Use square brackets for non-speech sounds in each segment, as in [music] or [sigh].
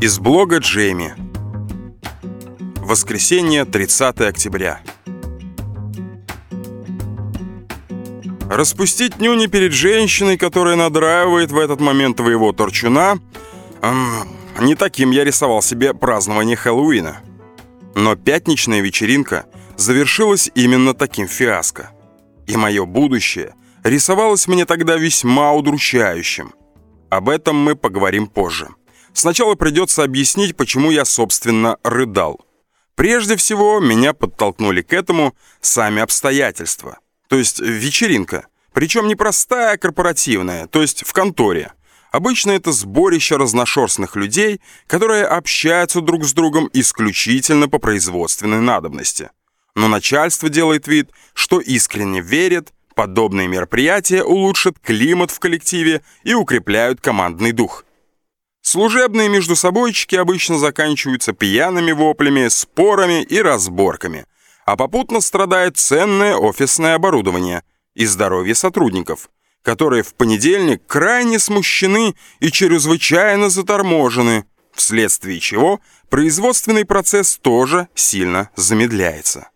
Из блога Джейми. Воскресенье, 30 октября. Распустить нюни перед женщиной, которая надраивает в этот момент твоего торчуна, не таким я рисовал себе празднование Хэллоуина. Но пятничная вечеринка завершилась именно таким фиаско. И мое будущее рисовалось мне тогда весьма удручающим. Об этом мы поговорим позже. Сначала придется объяснить, почему я, собственно, рыдал. Прежде всего, меня подтолкнули к этому сами обстоятельства. То есть вечеринка. Причем не простая, а корпоративная, то есть в конторе. Обычно это сборище разношерстных людей, которые общаются друг с другом исключительно по производственной надобности. Но начальство делает вид, что искренне верит, подобные мероприятия улучшат климат в коллективе и укрепляют командный дух. Служебные междусобойчики обычно заканчиваются пьяными воплями, спорами и разборками, а попутно страдает ценное офисное оборудование и здоровье сотрудников, которые в понедельник крайне смущены и чрезвычайно заторможены, вследствие чего производственный процесс тоже сильно замедляется.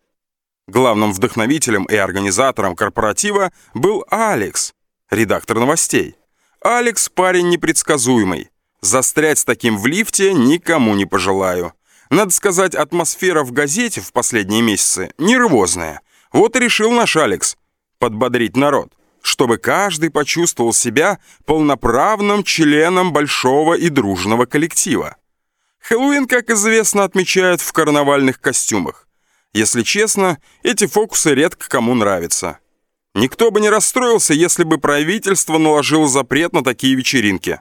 Главным вдохновителем и организатором корпоратива был Алекс, редактор новостей. Алекс парень непредсказуемый, Застрять с таким в лифте никому не пожелаю. Надо сказать, атмосфера в газете в последние месяцы нервозная. Вот и решил наш Алекс подбодрить народ, чтобы каждый почувствовал себя полноправным членом большого и дружного коллектива. Хэллоуин, как известно, отмечают в карнавальных костюмах. Если честно, эти фокусы редко кому нравятся. Никто бы не расстроился, если бы правительство наложило запрет на такие вечеринки.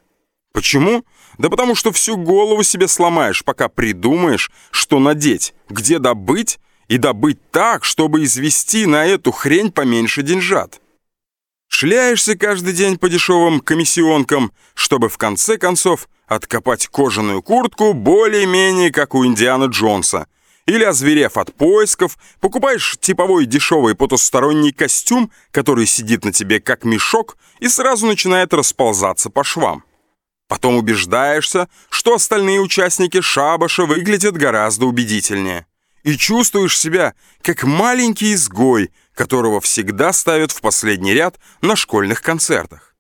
Почему? Да потому что всю голову себе сломаешь, пока придумаешь, что надеть, где добыть, и добыть так, чтобы извести на эту хрень поменьше деньжат. Шляешься каждый день по дешевым комиссионкам, чтобы в конце концов откопать кожаную куртку более-менее как у Индиана Джонса. Или, озверев от поисков, покупаешь типовой дешевый потусторонний костюм, который сидит на тебе как мешок и сразу начинает расползаться по швам. Потом убеждаешься, что остальные участники шабаша выглядят гораздо убедительнее. И чувствуешь себя как маленький изгой, которого всегда ставят в последний ряд на школьных концертах.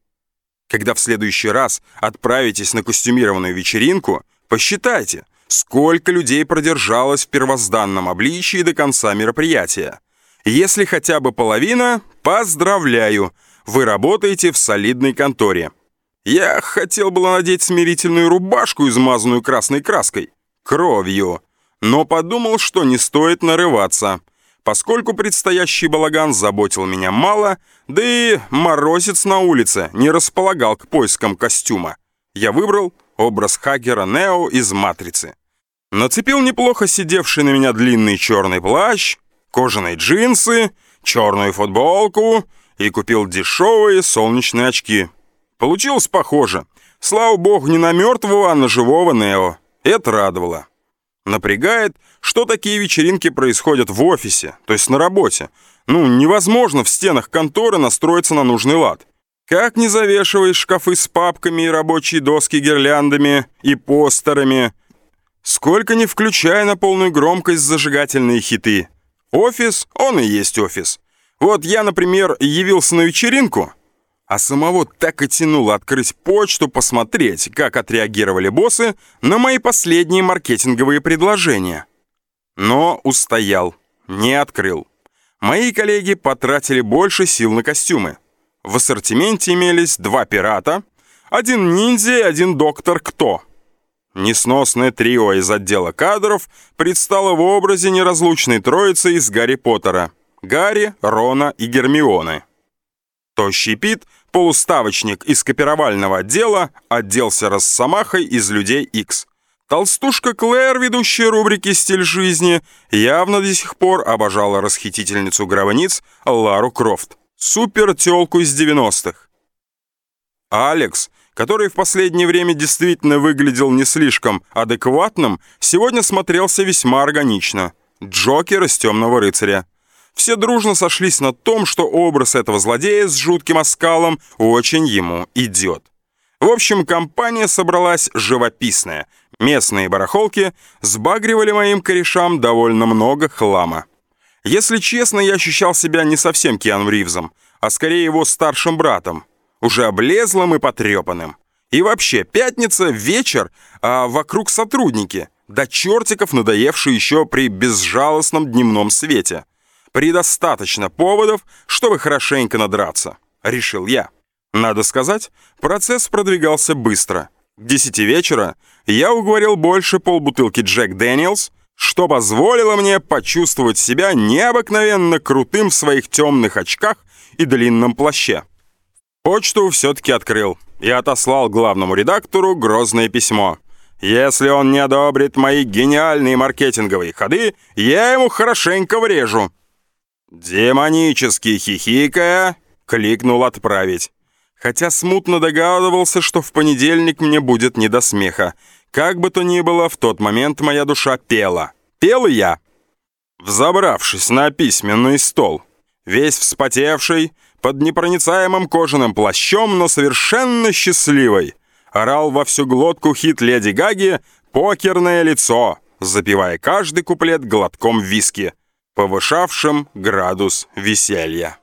Когда в следующий раз отправитесь на костюмированную вечеринку, посчитайте, сколько людей продержалось в первозданном обличии до конца мероприятия. Если хотя бы половина, поздравляю, вы работаете в солидной конторе. Я хотел было надеть смирительную рубашку, измазанную красной краской, кровью, но подумал, что не стоит нарываться, поскольку предстоящий балаган заботил меня мало, да и морозец на улице не располагал к поискам костюма. Я выбрал образ хакера Нео из «Матрицы». Нацепил неплохо сидевший на меня длинный черный плащ, кожаные джинсы, черную футболку и купил дешевые солнечные очки. Получилось похоже. Слава богу, не на мертвого, а на живого Нео. Это радовало. Напрягает, что такие вечеринки происходят в офисе, то есть на работе. Ну, невозможно в стенах конторы настроиться на нужный лад. Как не завешиваешь шкафы с папками и рабочие доски гирляндами и постерами, сколько не включая на полную громкость зажигательные хиты. Офис, он и есть офис. Вот я, например, явился на вечеринку, а самого так и тянуло открыть почту, посмотреть, как отреагировали боссы на мои последние маркетинговые предложения. Но устоял, не открыл. Мои коллеги потратили больше сил на костюмы. В ассортименте имелись два пирата, один ниндзя и один доктор Кто. Несносное трио из отдела кадров предстало в образе неразлучной троицы из Гарри Поттера. Гарри, Рона и Гермионы. Тощий Пит, полуставочник из копировального отдела, отделся росомахой из «Людей X. Толстушка Клэр, ведущая рубрики «Стиль жизни», явно до сих пор обожала расхитительницу гробниц Лару Крофт, супер-тёлку из 90-х. Алекс, который в последнее время действительно выглядел не слишком адекватным, сегодня смотрелся весьма органично. Джокер из «Темного рыцаря». Все дружно сошлись на том, что образ этого злодея с жутким оскалом очень ему идет. В общем, компания собралась живописная. Местные барахолки сбагривали моим корешам довольно много хлама. Если честно, я ощущал себя не совсем Киану Ривзом, а скорее его старшим братом, уже облезлым и потрепанным. И вообще, пятница, вечер, а вокруг сотрудники, до чертиков надоевшие еще при безжалостном дневном свете. Предостаточно поводов, чтобы хорошенько надраться, решил я. Надо сказать, процесс продвигался быстро. К десяти вечера я уговорил больше полбутылки Джек Дэниелс, что позволило мне почувствовать себя необыкновенно крутым в своих темных очках и длинном плаще. Почту все-таки открыл и отослал главному редактору грозное письмо. Если он не одобрит мои гениальные маркетинговые ходы, я ему хорошенько врежу. Демонически хихикая, кликнул «Отправить». Хотя смутно догадывался, что в понедельник мне будет не до смеха. Как бы то ни было, в тот момент моя душа пела. Пел я. Взобравшись на письменный стол, весь вспотевший, под непроницаемым кожаным плащом, но совершенно счастливой. Орал во всю глотку хит Леди Гаги «Покерное лицо», запивая каждый куплет глотком виски, повышавшим градус веселья.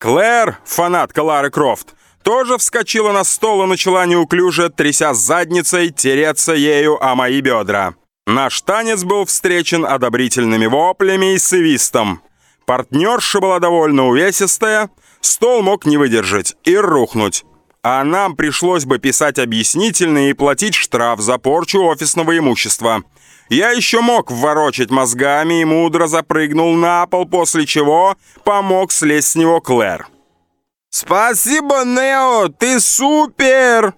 Клэр, фанатка Лары Крофт, тоже вскочила на стол и начала неуклюже, тряся задницей, тереться ею о мои бедра. Наш танец был встречен одобрительными воплями и свистом. Партнерша была довольно увесистая, стол мог не выдержать и рухнуть. А нам пришлось бы писать объяснительные и платить штраф за порчу офисного имущества. Я еще мог ворочать мозгами и мудро запрыгнул на пол, после чего помог слезть с него Клэр. «Спасибо, Нео, ты супер!»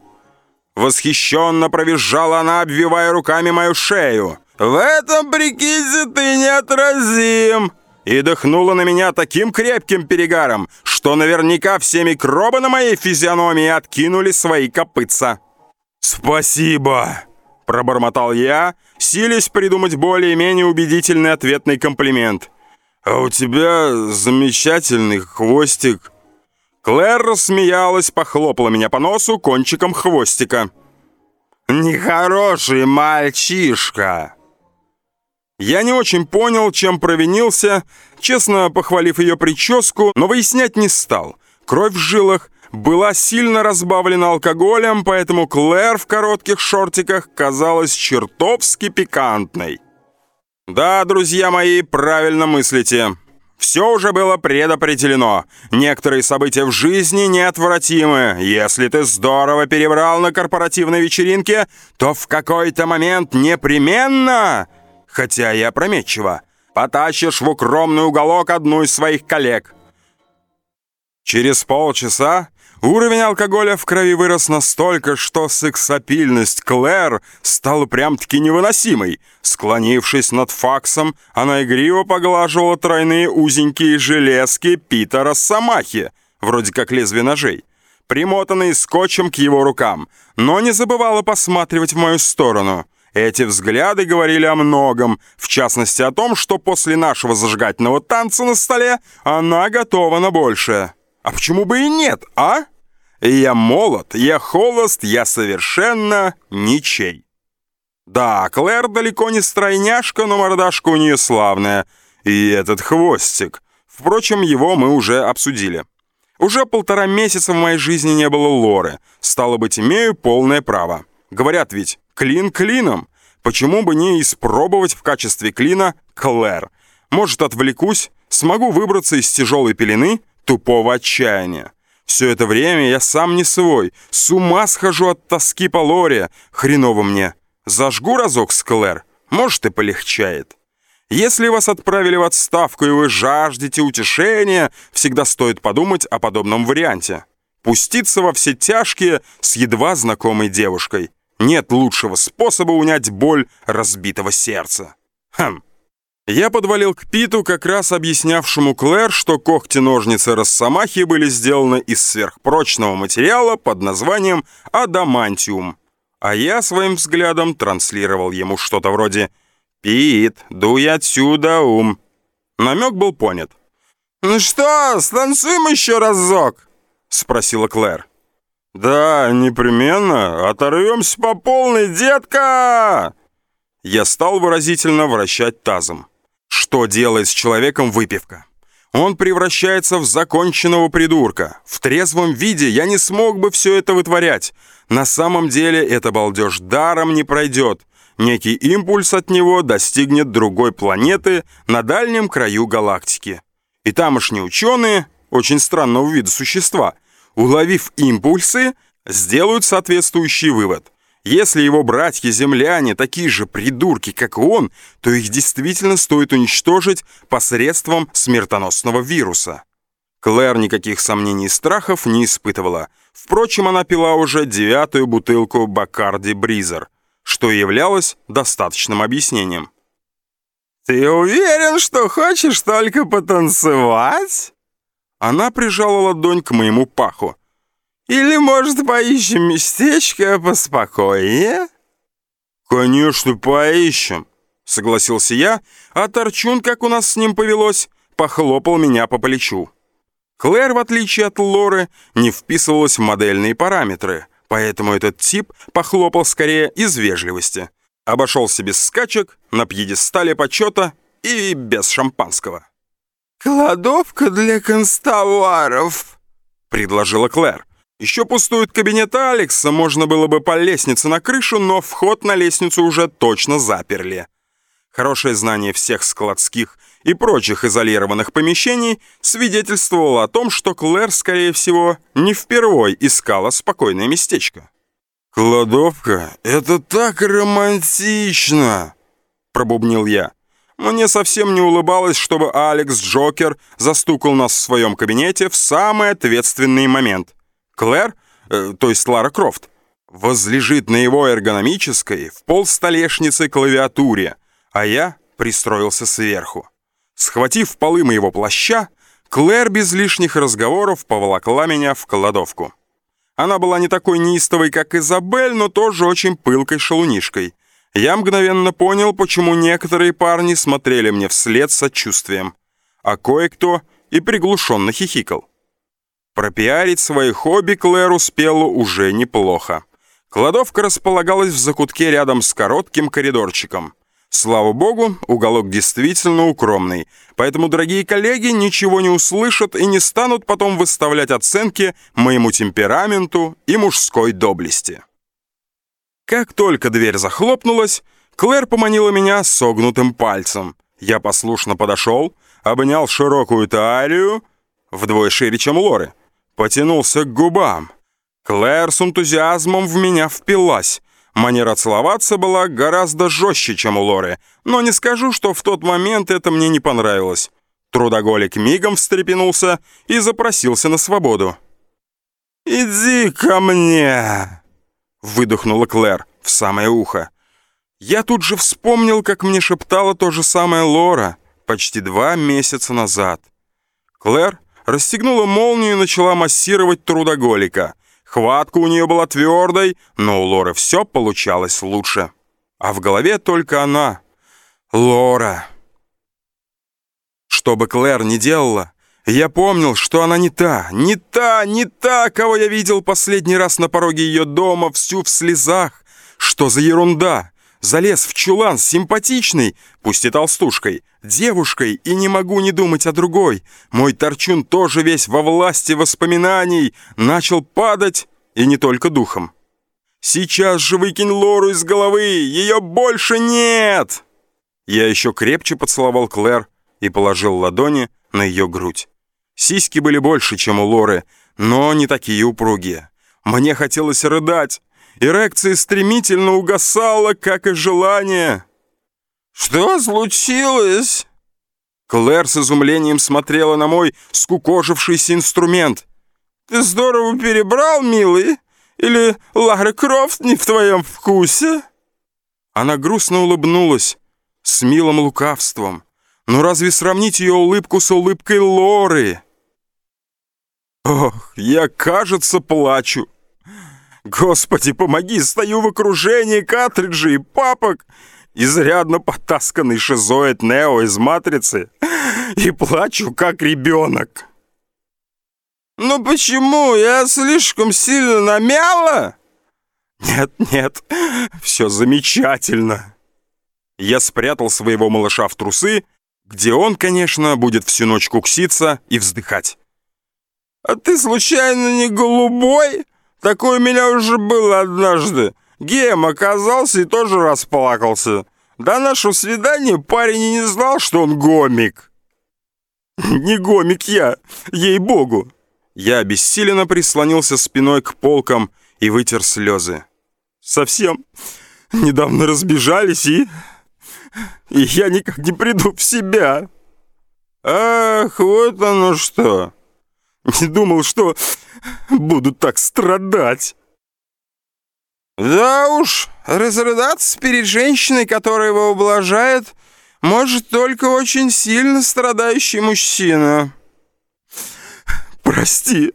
Восхищенно провизжала она, обвивая руками мою шею. «В этом прикиде ты неотразим!» и дыхнула на меня таким крепким перегаром, что наверняка все микробы на моей физиономии откинули свои копытца. «Спасибо!» – пробормотал я, силясь придумать более-менее убедительный ответный комплимент. «А у тебя замечательный хвостик». Клэр рассмеялась, похлопала меня по носу кончиком хвостика. «Нехороший мальчишка!» Я не очень понял, чем провинился, честно похвалив ее прическу, но выяснять не стал. Кровь в жилах была сильно разбавлена алкоголем, поэтому Клэр в коротких шортиках казалась чертовски пикантной. Да, друзья мои, правильно мыслите. Все уже было предопределено. Некоторые события в жизни неотвратимы. Если ты здорово перебрал на корпоративной вечеринке, то в какой-то момент непременно хотя и опрометчиво, потащишь в укромный уголок одну из своих коллег. Через полчаса уровень алкоголя в крови вырос настолько, что сексапильность Клэр стала прям-таки невыносимой. Склонившись над факсом, она игриво поглаживала тройные узенькие железки Питера Самахи, вроде как лезвие ножей, примотанные скотчем к его рукам, но не забывала посматривать в мою сторону — эти взгляды говорили о многом, в частности о том, что после нашего зажигательного танца на столе она готова на большее. А почему бы и нет, а? Я молод, я холост, я совершенно ничей. Да, Клэр далеко не стройняшка, но мордашка у нее славная. И этот хвостик. Впрочем, его мы уже обсудили. Уже полтора месяца в моей жизни не было Лоры. Стало быть, имею полное право. Говорят ведь, Клин клином. Почему бы не испробовать в качестве клина Клэр? Может, отвлекусь, смогу выбраться из тяжелой пелены тупого отчаяния. Все это время я сам не свой, с ума схожу от тоски по Лоре. Хреново мне. Зажгу разок с может и полегчает. Если вас отправили в отставку и вы жаждете утешения, всегда стоит подумать о подобном варианте. Пуститься во все тяжкие с едва знакомой девушкой. Нет лучшего способа унять боль разбитого сердца. Хм. Я подвалил к Питу, как раз объяснявшему Клэр, что когти-ножницы Росомахи были сделаны из сверхпрочного материала под названием адамантиум. А я своим взглядом транслировал ему что-то вроде «Пит, дуй отсюда, ум». Намек был понят. «Ну что, станцуем еще разок?» — спросила Клэр. «Да, непременно. Оторвемся по полной, детка!» Я стал выразительно вращать тазом. Что делает с человеком выпивка? Он превращается в законченного придурка. В трезвом виде я не смог бы все это вытворять. На самом деле эта балдеж даром не пройдет. Некий импульс от него достигнет другой планеты на дальнем краю галактики. И тамошние ученые, очень странного вида существа, уловив импульсы, сделают соответствующий вывод. Если его братья-земляне такие же придурки, как и он, то их действительно стоит уничтожить посредством смертоносного вируса. Клэр никаких сомнений и страхов не испытывала. Впрочем, она пила уже девятую бутылку Бакарди Бризер, что являлось достаточным объяснением. «Ты уверен, что хочешь только потанцевать?» Она прижала ладонь к моему паху. Или, может, поищем местечко поспокойнее?» «Конечно, поищем», — согласился я, а Торчун, как у нас с ним повелось, похлопал меня по плечу. Клэр, в отличие от Лоры, не вписывалась в модельные параметры, поэтому этот тип похлопал скорее из вежливости. Обошелся без скачек, на пьедестале почета и без шампанского. «Кладовка для констоваров», — предложила Клэр. Еще пустует кабинет Алекса, можно было бы по лестнице на крышу, но вход на лестницу уже точно заперли. Хорошее знание всех складских и прочих изолированных помещений свидетельствовало о том, что Клэр, скорее всего, не впервой искала спокойное местечко. «Кладовка — это так романтично!» — пробубнил я. Мне совсем не улыбалось, чтобы Алекс Джокер застукал нас в своем кабинете в самый ответственный момент. Клэр, э, то есть Лара Крофт, возлежит на его эргономической в полстолешницы клавиатуре, а я пристроился сверху. Схватив полы моего плаща, Клэр без лишних разговоров поволокла меня в кладовку. Она была не такой неистовой, как Изабель, но тоже очень пылкой шалунишкой. Я мгновенно понял, почему некоторые парни смотрели мне вслед с сочувствием, а кое-кто и приглушенно хихикал. Пропиарить свои хобби Клэр успела уже неплохо. Кладовка располагалась в закутке рядом с коротким коридорчиком. Слава богу, уголок действительно укромный, поэтому дорогие коллеги ничего не услышат и не станут потом выставлять оценки моему темпераменту и мужской доблести. Как только дверь захлопнулась, Клэр поманила меня согнутым пальцем. Я послушно подошел, обнял широкую талию, вдвое шире, чем Лоры, потянулся к губам. Клэр с энтузиазмом в меня впилась. Манера целоваться была гораздо жестче, чем у Лоры, но не скажу, что в тот момент это мне не понравилось. Трудоголик мигом встрепенулся и запросился на свободу. «Иди ко мне!» — выдохнула Клэр в самое ухо. Я тут же вспомнил, как мне шептала то же самое Лора почти два месяца назад. Клэр расстегнула молнию и начала массировать трудоголика. Хватка у нее была твердой, но у Лоры все получалось лучше. А в голове только она. Лора. Что бы Клэр ни делала, я помнил, что она не та, не та, не та, кого я видел последний раз на пороге ее дома, всю в слезах. Что за ерунда? Залез в чулан симпатичный, пусть и толстушкой, девушкой, и не могу не думать о другой. Мой торчун тоже весь во власти воспоминаний, начал падать, и не только духом. Сейчас же выкинь Лору из головы, ее больше нет! Я еще крепче поцеловал Клэр и положил ладони на ее грудь. Сиськи были больше, чем у Лоры, но не такие упругие. Мне хотелось рыдать. Эрекция стремительно угасала, как и желание. «Что случилось?» Клэр с изумлением смотрела на мой скукожившийся инструмент. «Ты здорово перебрал, милый? Или Лара Крофт не в твоем вкусе?» Она грустно улыбнулась с милым лукавством. Но разве сравнить ее улыбку с улыбкой Лоры? Ох, я, кажется, плачу. Господи, помоги, стою в окружении картриджей и папок, изрядно потасканный шизоид Нео из «Матрицы» и плачу, как ребенок. Ну почему? Я слишком сильно намяла? Нет, нет, все замечательно. Я спрятал своего малыша в трусы, где он, конечно, будет всю ночь кукситься и вздыхать. А ты случайно не голубой? Такой у меня уже было однажды. Геем оказался и тоже расплакался. До нашего свидания парень и не знал, что он гомик. [laughs] Не гомик я, ей-богу. Я обессиленно прислонился спиной к полкам и вытер слезы. Совсем недавно разбежались и... И я никак не приду в себя. Ах, вот оно что. [laughs] Не думал, что буду так страдать. Да уж, разрыдаться перед женщиной, которая его ублажает, может только очень сильно страдающий мужчина. Прости.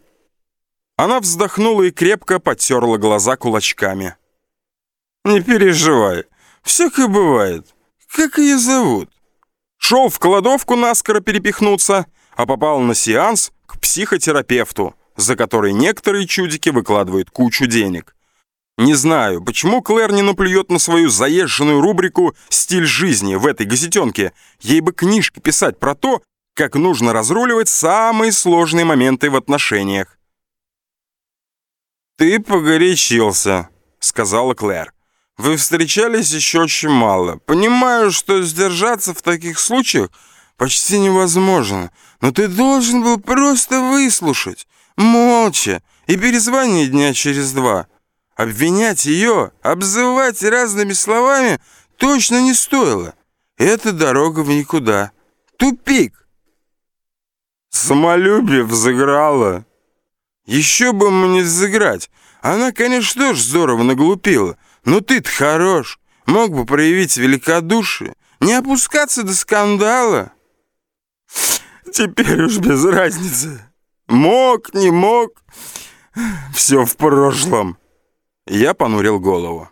Она вздохнула и крепко потерла глаза кулачками. Не переживай, всякое бывает. Как ее зовут? Шел в кладовку наскоро перепихнуться, а попал на сеанс к психотерапевту, за который некоторые чудики выкладывают кучу денег. Не знаю, почему Клэр не наплюет на свою заезженную рубрику «Стиль жизни» в этой газетенке. Ей бы книжки писать про то, как нужно разруливать самые сложные моменты в отношениях. «Ты погорячился», — сказала Клэр. «Вы встречались еще очень мало. Понимаю, что сдержаться в таких случаях почти невозможно, но ты должен был просто выслушать, молча, и перезвонить дня через два». Обвинять ее, обзывать разными словами точно не стоило. Это дорога в никуда. Тупик. Самолюбие взыграло. Еще бы мне взыграть. Она, конечно, тоже здорово наглупила. Но ты-то хорош. Мог бы проявить великодушие. Не опускаться до скандала. Теперь уж без разницы. Мог, не мог. Все в прошлом. Я понурил голову.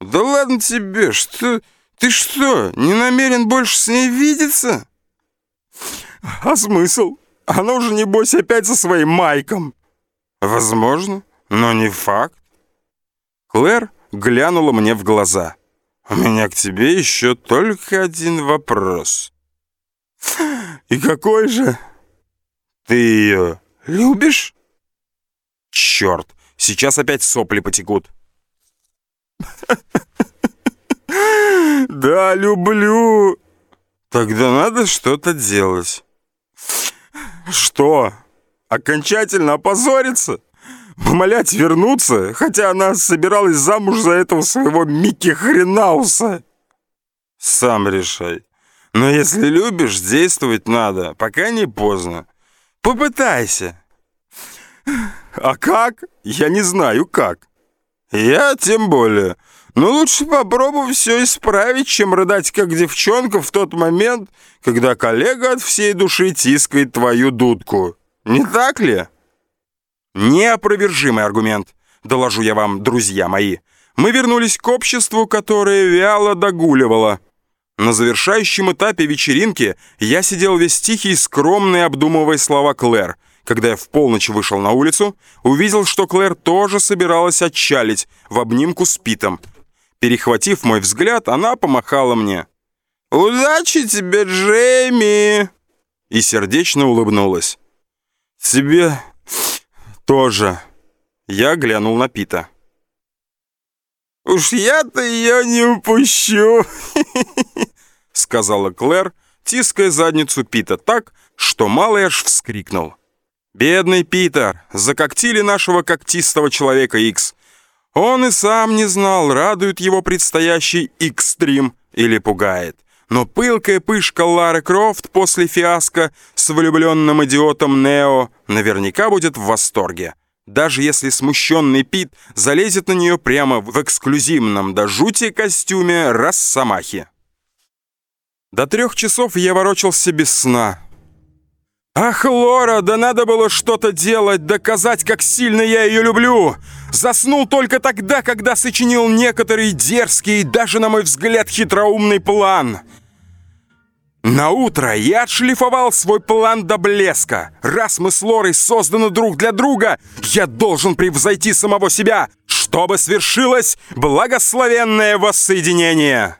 «Да ладно тебе, что... Ты что, не намерен больше с ней видеться?» «А смысл? Она уже, небось, опять со своим Майком». «Возможно, но не факт». Клэр глянула мне в глаза. «У меня к тебе еще только один вопрос». «И какой же?» «Ты ее любишь?» «Черт, Сейчас опять сопли потекут. Да, люблю. Тогда надо что-то делать. Что? Окончательно опозориться? Умолять вернуться, хотя она собиралась замуж за этого своего Микки Хренауса. Сам решай. Но если любишь, действовать надо, пока не поздно. Попытайся. А как? Я не знаю, как. Я тем более. Но лучше попробуй все исправить, чем рыдать как девчонка в тот момент, когда коллега от всей души тискает твою дудку. Не так ли? Неопровержимый аргумент, доложу я вам, друзья мои. Мы вернулись к обществу, которое вяло догуливало. На завершающем этапе вечеринки я сидел весь тихий скромный, обдумывая слова Клэр, когда я в полночь вышел на улицу, увидел, что Клэр тоже собиралась отчалить в обнимку с Питом. Перехватив мой взгляд, она помахала мне. «Удачи тебе, Джейми!» И сердечно улыбнулась. «Тебе тоже!» Я глянул на Пита. «Уж я-то ее не упущу!» [laughs] Сказала Клэр, тиская задницу Пита так, что малый аж вскрикнул. Бедный Питер, закоктили нашего когтистого человека X. Он и сам не знал, радует его предстоящий X-стрим или пугает. Но пылкая пышка Лары Крофт после фиаско с влюбленным идиотом Нео наверняка будет в восторге. Даже если смущенный Пит залезет на нее прямо в эксклюзивном до жути костюме Росомахи. До трех часов я ворочался без сна, «Ах, Лора, да надо было что-то делать, доказать, как сильно я ее люблю!» Заснул только тогда, когда сочинил некоторый дерзкий, даже, на мой взгляд, хитроумный план. На утро я отшлифовал свой план до блеска. Раз мы с Лорой созданы друг для друга, я должен превзойти самого себя, чтобы свершилось благословенное воссоединение.